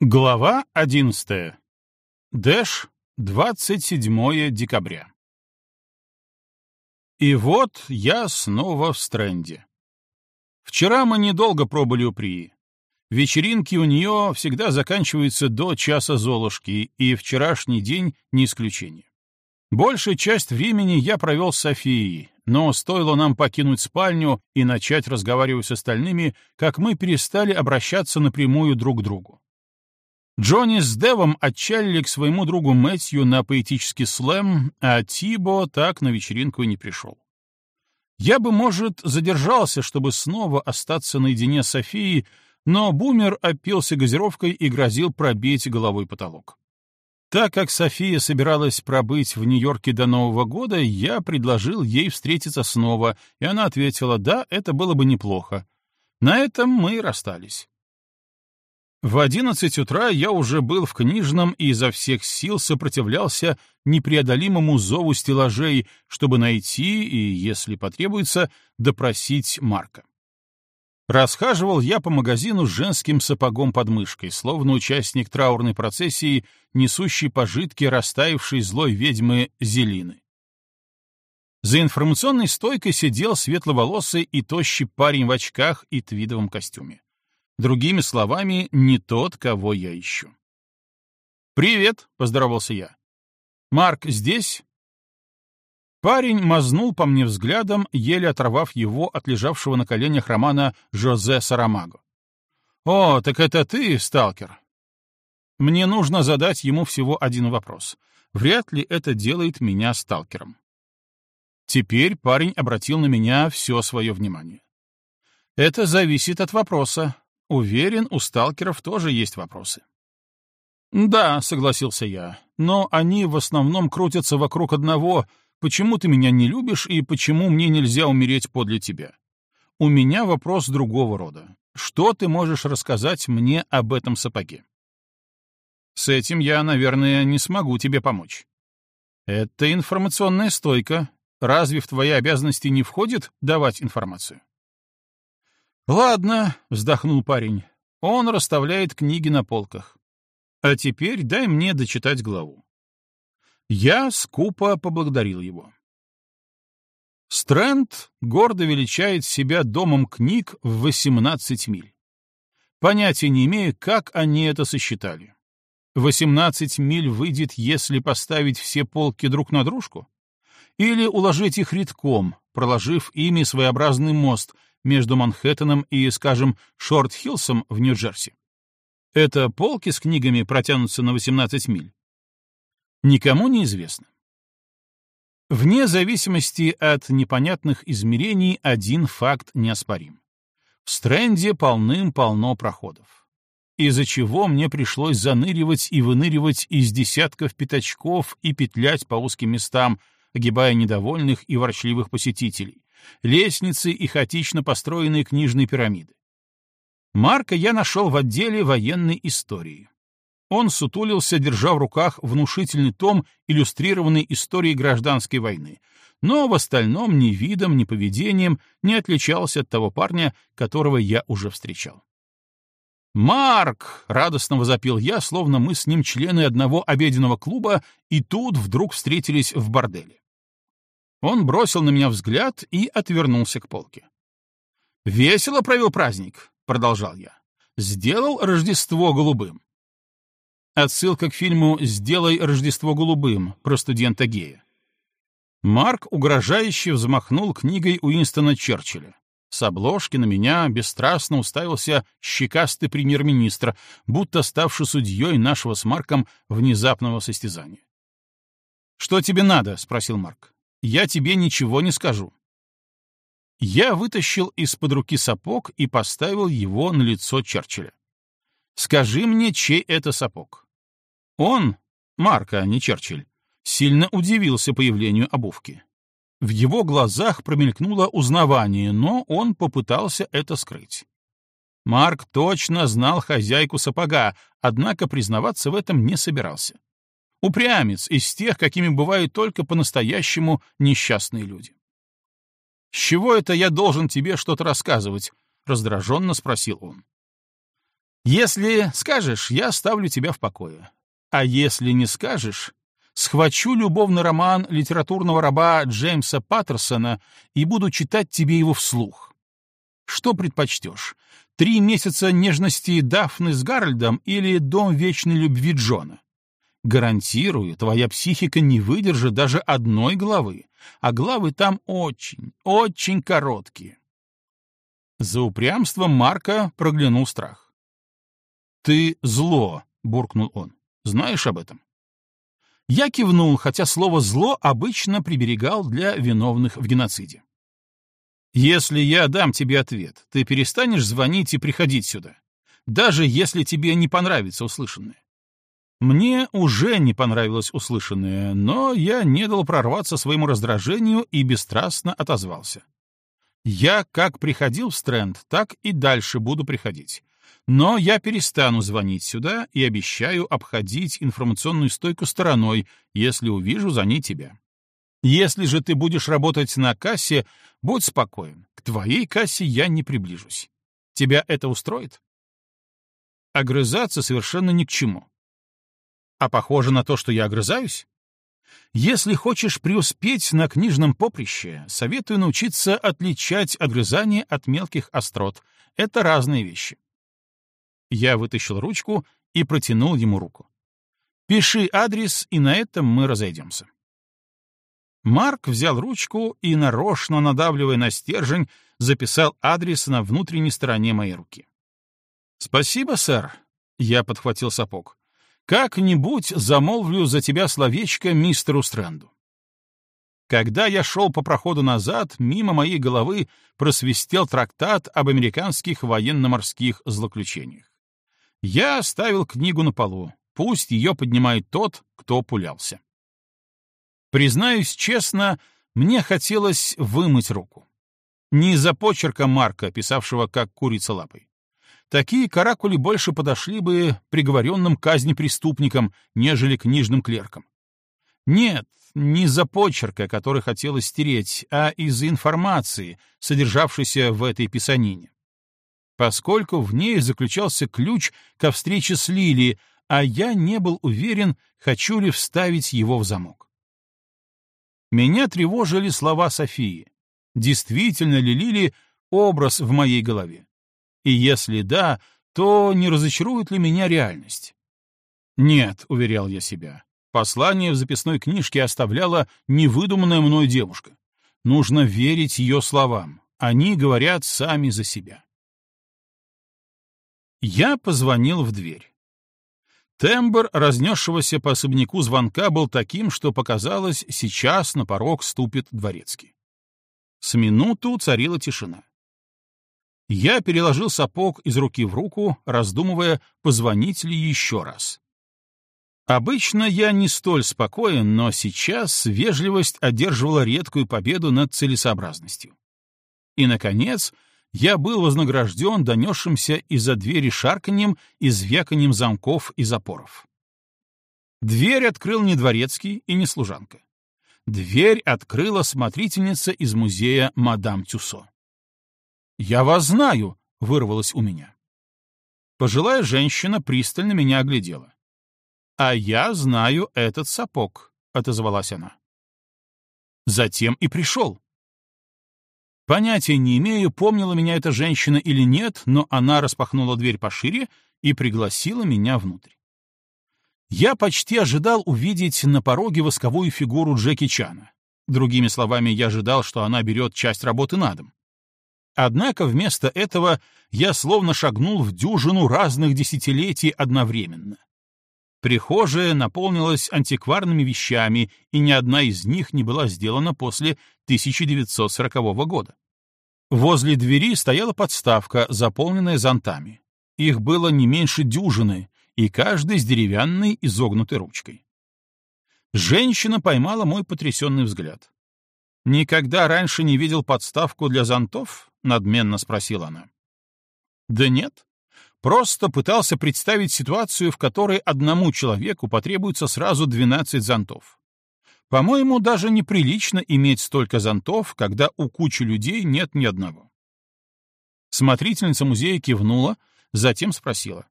Глава 11. Дэш, 27 декабря. И вот я снова в стренде. Вчера мы недолго пробыли у Прии. Вечеринки у нее всегда заканчиваются до часа Золушки, и вчерашний день не исключение. Большую часть времени я провел с Софией, но стоило нам покинуть спальню и начать разговаривать с остальными, как мы перестали обращаться напрямую друг к другу. Джонни с Девом отчалили к своему другу Мэтью на поэтический слэм, а Тибо так на вечеринку и не пришел. Я бы, может, задержался, чтобы снова остаться наедине с Софией, но бумер опился газировкой и грозил пробить головой потолок. Так как София собиралась пробыть в Нью-Йорке до Нового года, я предложил ей встретиться снова, и она ответила, да, это было бы неплохо. На этом мы расстались. В одиннадцать утра я уже был в книжном и изо всех сил сопротивлялся непреодолимому зову стеллажей, чтобы найти и, если потребуется, допросить Марка. Расхаживал я по магазину с женским сапогом под мышкой, словно участник траурной процессии, несущий пожитки растаявшей злой ведьмы Зелины. За информационной стойкой сидел светловолосый и тощий парень в очках и твидовом костюме. Другими словами, не тот, кого я ищу. «Привет», — поздоровался я. «Марк здесь?» Парень мазнул по мне взглядом, еле оторвав его от лежавшего на коленях романа Жозе Сарамаго. «О, так это ты, сталкер?» Мне нужно задать ему всего один вопрос. Вряд ли это делает меня сталкером. Теперь парень обратил на меня все свое внимание. Это зависит от вопроса. Уверен, у сталкеров тоже есть вопросы. «Да», — согласился я, — «но они в основном крутятся вокруг одного, почему ты меня не любишь и почему мне нельзя умереть подле тебя. У меня вопрос другого рода. Что ты можешь рассказать мне об этом сапоге?» «С этим я, наверное, не смогу тебе помочь». «Это информационная стойка. Разве в твои обязанности не входит давать информацию?» «Ладно», — вздохнул парень, — «он расставляет книги на полках. А теперь дай мне дочитать главу». Я скупо поблагодарил его. Стрэнд гордо величает себя домом книг в 18 миль. Понятия не имею, как они это сосчитали. 18 миль выйдет, если поставить все полки друг на дружку? Или уложить их редком, проложив ими своеобразный мост — между Манхэттеном и, скажем, Шорт-Хиллсом в Нью-Джерси. Это полки с книгами протянутся на 18 миль? Никому не известно. Вне зависимости от непонятных измерений один факт неоспорим. В Стрэнде полным-полно проходов. Из-за чего мне пришлось заныривать и выныривать из десятков пятачков и петлять по узким местам, огибая недовольных и ворчливых посетителей, лестницы и хаотично построенные книжные пирамиды. Марка я нашел в отделе военной истории. Он сутулился, держа в руках внушительный том иллюстрированной историей гражданской войны, но в остальном ни видом, ни поведением не отличался от того парня, которого я уже встречал. «Марк!» — радостно возопил я, словно мы с ним члены одного обеденного клуба, и тут вдруг встретились в борделе. Он бросил на меня взгляд и отвернулся к полке. «Весело провел праздник», — продолжал я. «Сделал Рождество голубым». Отсылка к фильму «Сделай Рождество голубым» про студента гея. Марк угрожающе взмахнул книгой Уинстона Черчилля. С обложки на меня бесстрастно уставился щекастый премьер-министр, будто ставший судьей нашего с Марком внезапного состязания. «Что тебе надо?» — спросил Марк я тебе ничего не скажу. Я вытащил из-под руки сапог и поставил его на лицо Черчилля. Скажи мне, чей это сапог? Он, Марка, а не Черчилль, сильно удивился появлению обувки. В его глазах промелькнуло узнавание, но он попытался это скрыть. Марк точно знал хозяйку сапога, однако признаваться в этом не собирался. Упрямец из тех, какими бывают только по-настоящему несчастные люди. «С чего это я должен тебе что-то рассказывать?» — раздраженно спросил он. Если скажешь, я оставлю тебя в покое. А если не скажешь, схвачу любовный роман литературного раба Джеймса Паттерсона и буду читать тебе его вслух. Что предпочтешь? Три месяца нежности Дафны с Гарольдом или Дом вечной любви Джона? Гарантирую, твоя психика не выдержит даже одной главы, а главы там очень, очень короткие. За упрямством Марка проглянул страх. «Ты зло», — буркнул он. «Знаешь об этом?» Я кивнул, хотя слово «зло» обычно приберегал для виновных в геноциде. «Если я дам тебе ответ, ты перестанешь звонить и приходить сюда, даже если тебе не понравится услышанное». Мне уже не понравилось услышанное, но я не дал прорваться своему раздражению и бесстрастно отозвался. Я как приходил в Стрэнд, так и дальше буду приходить. Но я перестану звонить сюда и обещаю обходить информационную стойку стороной, если увижу за ней тебя. Если же ты будешь работать на кассе, будь спокоен, к твоей кассе я не приближусь. Тебя это устроит? Огрызаться совершенно ни к чему. А похоже на то, что я огрызаюсь? Если хочешь преуспеть на книжном поприще, советую научиться отличать огрызание от мелких острот. Это разные вещи. Я вытащил ручку и протянул ему руку. «Пиши адрес, и на этом мы разойдемся». Марк взял ручку и, нарочно надавливая на стержень, записал адрес на внутренней стороне моей руки. «Спасибо, сэр», — я подхватил сапог. «Как-нибудь замолвлю за тебя словечко мистеру Стрэнду». Когда я шел по проходу назад, мимо моей головы просвистел трактат об американских военно-морских злоключениях. Я оставил книгу на полу. Пусть ее поднимает тот, кто пулялся. Признаюсь честно, мне хотелось вымыть руку. Не из-за почерка Марка, писавшего как курица лапой. Такие каракули больше подошли бы приговоренным к казни преступникам, нежели книжным клеркам. Нет, не из-за почерка, который хотелось стереть, а из-за информации, содержавшейся в этой писанине поскольку в ней заключался ключ ко встрече с Лили, а я не был уверен, хочу ли вставить его в замок. Меня тревожили слова Софии. Действительно ли Лили образ в моей голове? И если да, то не разочарует ли меня реальность? Нет, уверял я себя. Послание в записной книжке оставляла невыдуманная мной девушка. Нужно верить ее словам. Они говорят сами за себя. Я позвонил в дверь. Тембр разнесшегося по особняку звонка был таким, что показалось, сейчас на порог ступит дворецкий. С минуту царила тишина. Я переложил сапог из руки в руку, раздумывая, позвонить ли еще раз. Обычно я не столь спокоен, но сейчас вежливость одерживала редкую победу над целесообразностью. И, наконец, я был вознагражден донесшимся из-за двери шарканьем и звяканьем замков и запоров. Дверь открыл не дворецкий и не служанка. Дверь открыла смотрительница из музея мадам Тюсо. «Я вас знаю!» — вырвалось у меня. Пожилая женщина пристально меня оглядела. «А я знаю этот сапог», — отозвалась она. Затем и пришел. Понятия не имею, помнила меня эта женщина или нет, но она распахнула дверь пошире и пригласила меня внутрь. Я почти ожидал увидеть на пороге восковую фигуру Джеки Чана. Другими словами, я ожидал, что она берет часть работы на дом. Однако вместо этого я словно шагнул в дюжину разных десятилетий одновременно. Прихожая наполнилась антикварными вещами, и ни одна из них не была сделана после 1940 года. Возле двери стояла подставка, заполненная зонтами. Их было не меньше дюжины, и каждый с деревянной изогнутой ручкой. Женщина поймала мой потрясенный взгляд. «Никогда раньше не видел подставку для зонтов?» — надменно спросила она. «Да нет. Просто пытался представить ситуацию, в которой одному человеку потребуется сразу 12 зонтов. По-моему, даже неприлично иметь столько зонтов, когда у кучи людей нет ни одного. Смотрительница музея кивнула, затем спросила.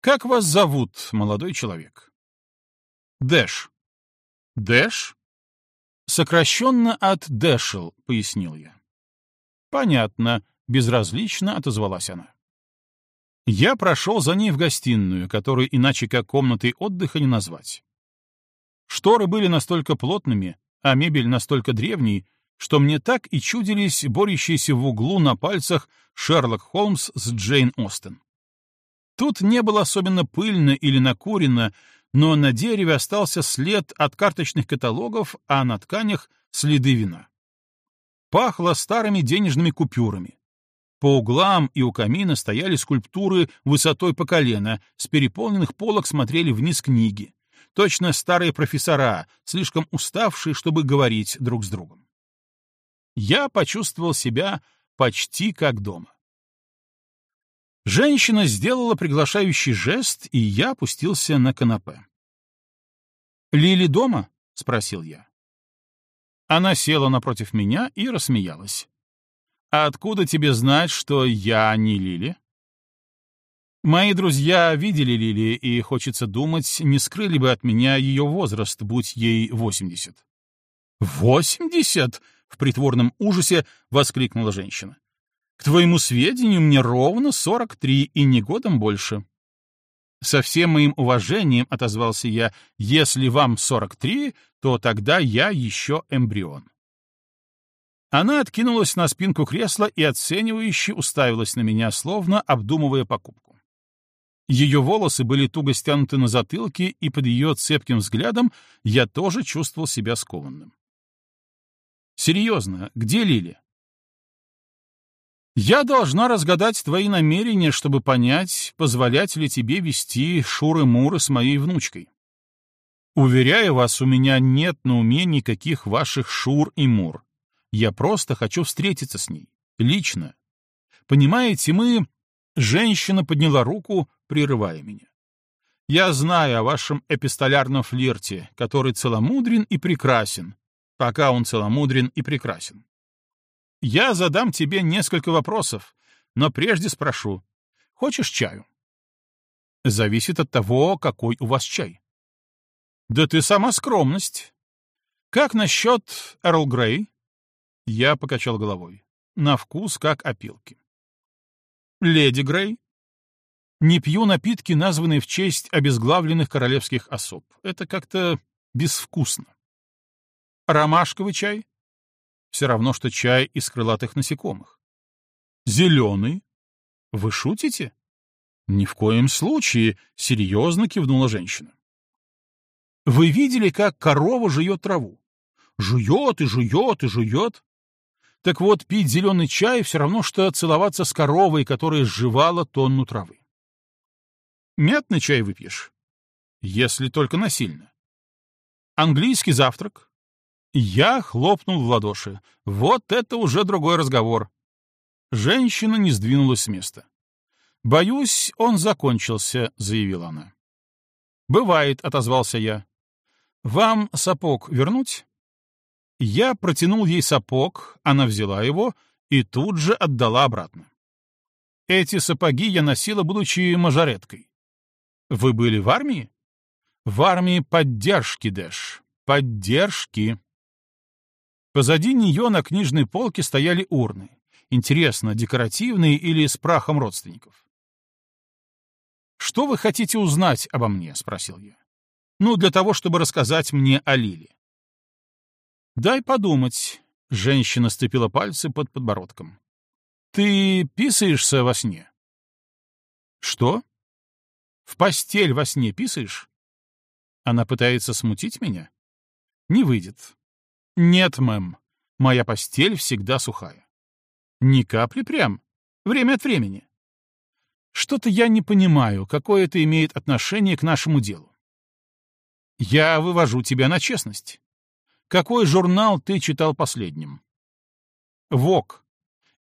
«Как вас зовут, молодой человек?» «Дэш». «Дэш?» «Сокращенно от Дэшел», — пояснил я. «Понятно», — безразлично отозвалась она. Я прошел за ней в гостиную, которую иначе как комнатой отдыха не назвать. Шторы были настолько плотными, а мебель настолько древней, что мне так и чудились борющиеся в углу на пальцах Шерлок Холмс с Джейн Остен. Тут не было особенно пыльно или накурено, но на дереве остался след от карточных каталогов, а на тканях — следы вина. Пахло старыми денежными купюрами. По углам и у камина стояли скульптуры высотой по колено, с переполненных полок смотрели вниз книги. Точно старые профессора, слишком уставшие, чтобы говорить друг с другом. Я почувствовал себя почти как дома. Женщина сделала приглашающий жест, и я опустился на канапе. «Лили дома?» — спросил я. Она села напротив меня и рассмеялась. «А откуда тебе знать, что я не Лили?» Мои друзья видели Лили, и, хочется думать, не скрыли бы от меня ее возраст, будь ей восемьдесят. «Восемьдесят?» — в притворном ужасе воскликнула женщина. К твоему сведению, мне ровно сорок три и не годом больше. Со всем моим уважением отозвался я, если вам сорок три, то тогда я еще эмбрион. Она откинулась на спинку кресла и оценивающе уставилась на меня, словно обдумывая покупку. Ее волосы были туго стянуты на затылке, и под ее цепким взглядом я тоже чувствовал себя скованным. «Серьезно, где Лили?» Я должна разгадать твои намерения, чтобы понять, позволять ли тебе вести шуры-муры с моей внучкой. Уверяю вас, у меня нет на уме никаких ваших шур и мур. Я просто хочу встретиться с ней. Лично. Понимаете, мы... Женщина подняла руку, прерывая меня. Я знаю о вашем эпистолярном флирте, который целомудрен и прекрасен, пока он целомудрен и прекрасен. Я задам тебе несколько вопросов, но прежде спрошу. Хочешь чаю? Зависит от того, какой у вас чай. Да ты сама скромность. Как насчет Эрл Грей? Я покачал головой. На вкус, как опилки. Леди Грей? Не пью напитки, названные в честь обезглавленных королевских особ. Это как-то безвкусно. Ромашковый чай? Все равно, что чай из крылатых насекомых. Зеленый? Вы шутите? Ни в коем случае, серьезно кивнула женщина. Вы видели, как корова жует траву? Жует и жует и жует. Так вот, пить зеленый чай все равно, что целоваться с коровой, которая сживала тонну травы. Мятный чай выпьешь? Если только насильно. Английский завтрак? Я хлопнул в ладоши. Вот это уже другой разговор. Женщина не сдвинулась с места. «Боюсь, он закончился», — заявила она. «Бывает», — отозвался я. «Вам сапог вернуть?» Я протянул ей сапог, она взяла его и тут же отдала обратно. Эти сапоги я носила, будучи мажореткой. Вы были в армии? В армии поддержки, Дэш. Поддержки. Позади нее на книжной полке стояли урны. Интересно, декоративные или с прахом родственников? «Что вы хотите узнать обо мне?» — спросил я. «Ну, для того, чтобы рассказать мне о Лиле». «Дай подумать», — женщина степила пальцы под подбородком. «Ты писаешься во сне?» «Что? В постель во сне писаешь?» Она пытается смутить меня? Не выйдет. «Нет, мэм, моя постель всегда сухая». «Ни капли прям? Время от времени?» «Что-то я не понимаю, какое это имеет отношение к нашему делу». «Я вывожу тебя на честность. Какой журнал ты читал последним?» «Вок.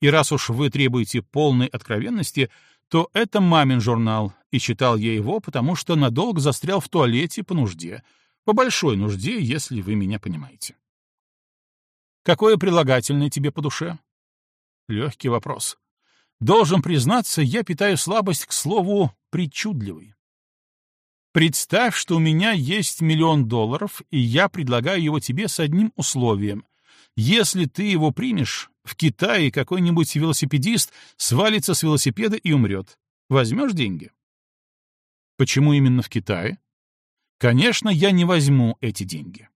И раз уж вы требуете полной откровенности, то это мамин журнал, и читал я его, потому что надолго застрял в туалете по нужде, по большой нужде, если вы меня понимаете. Какое прилагательное тебе по душе? Легкий вопрос. Должен признаться, я питаю слабость к слову «причудливый». Представь, что у меня есть миллион долларов, и я предлагаю его тебе с одним условием. Если ты его примешь, в Китае какой-нибудь велосипедист свалится с велосипеда и умрет. Возьмешь деньги? Почему именно в Китае? Конечно, я не возьму эти деньги.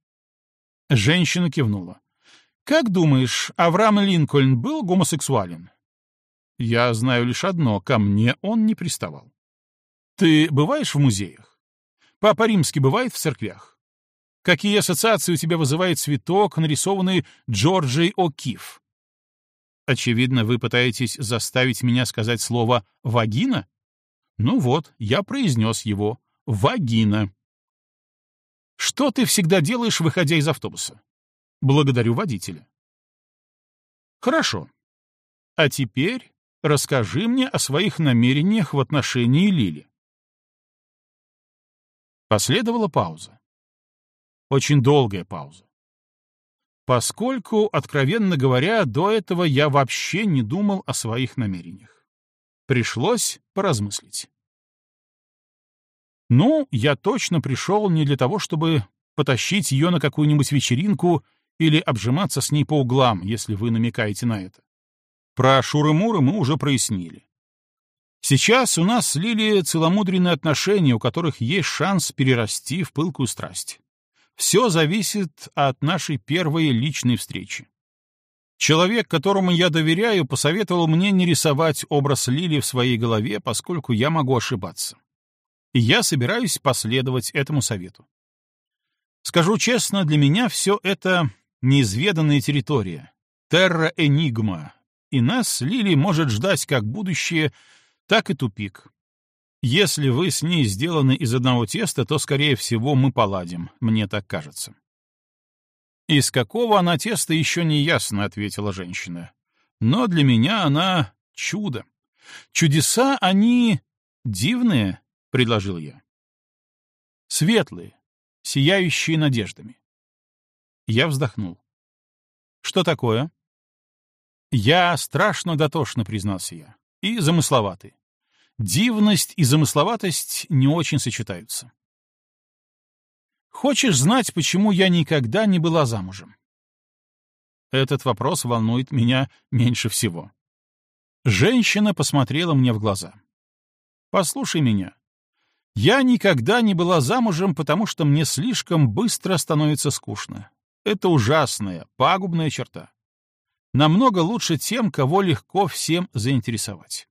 Женщина кивнула. Как думаешь, Авраам Линкольн был гомосексуален? Я знаю лишь одно, ко мне он не приставал. Ты бываешь в музеях? Папа Римский бывает в церквях? Какие ассоциации у тебя вызывает цветок, нарисованный Джорджией О'Кифф? Очевидно, вы пытаетесь заставить меня сказать слово «вагина»? Ну вот, я произнес его. «Вагина». Что ты всегда делаешь, выходя из автобуса? Благодарю водителя. Хорошо. А теперь расскажи мне о своих намерениях в отношении Лили. Последовала пауза. Очень долгая пауза. Поскольку, откровенно говоря, до этого я вообще не думал о своих намерениях. Пришлось поразмыслить. Ну, я точно пришел не для того, чтобы потащить ее на какую-нибудь вечеринку или обжиматься с ней по углам, если вы намекаете на это. Про Шуры-Муры мы уже прояснили. Сейчас у нас с Лили целомудренные отношения, у которых есть шанс перерасти в пылкую страсть. Все зависит от нашей первой личной встречи. Человек, которому я доверяю, посоветовал мне не рисовать образ Лили в своей голове, поскольку я могу ошибаться. И я собираюсь последовать этому совету. Скажу честно, для меня все это неизведанная территория, терра-энигма, и нас с Лили может ждать как будущее, так и тупик. Если вы с ней сделаны из одного теста, то, скорее всего, мы поладим, мне так кажется. «Из какого она теста еще не ясно», — ответила женщина. «Но для меня она чудо. Чудеса, они дивные», — предложил я. «Светлые, сияющие надеждами». Я вздохнул. «Что такое?» «Я страшно дотошно», — признался я, — «и замысловатый. Дивность и замысловатость не очень сочетаются». «Хочешь знать, почему я никогда не была замужем?» Этот вопрос волнует меня меньше всего. Женщина посмотрела мне в глаза. «Послушай меня. Я никогда не была замужем, потому что мне слишком быстро становится скучно. Это ужасная, пагубная черта намного лучше тем, кого легко всем заинтересовать.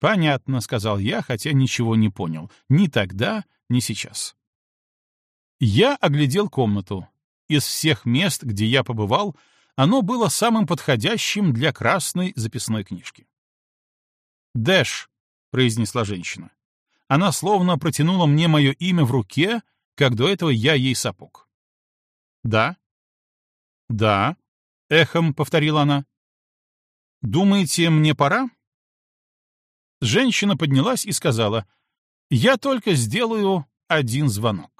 «Понятно», — сказал я, хотя ничего не понял. Ни тогда, ни сейчас. Я оглядел комнату. Из всех мест, где я побывал, оно было самым подходящим для красной записной книжки. «Дэш», — произнесла женщина. Она словно протянула мне мое имя в руке, как до этого я ей сапог. «Да?» «Да», — эхом повторила она. «Думаете, мне пора?» Женщина поднялась и сказала, «Я только сделаю один звонок».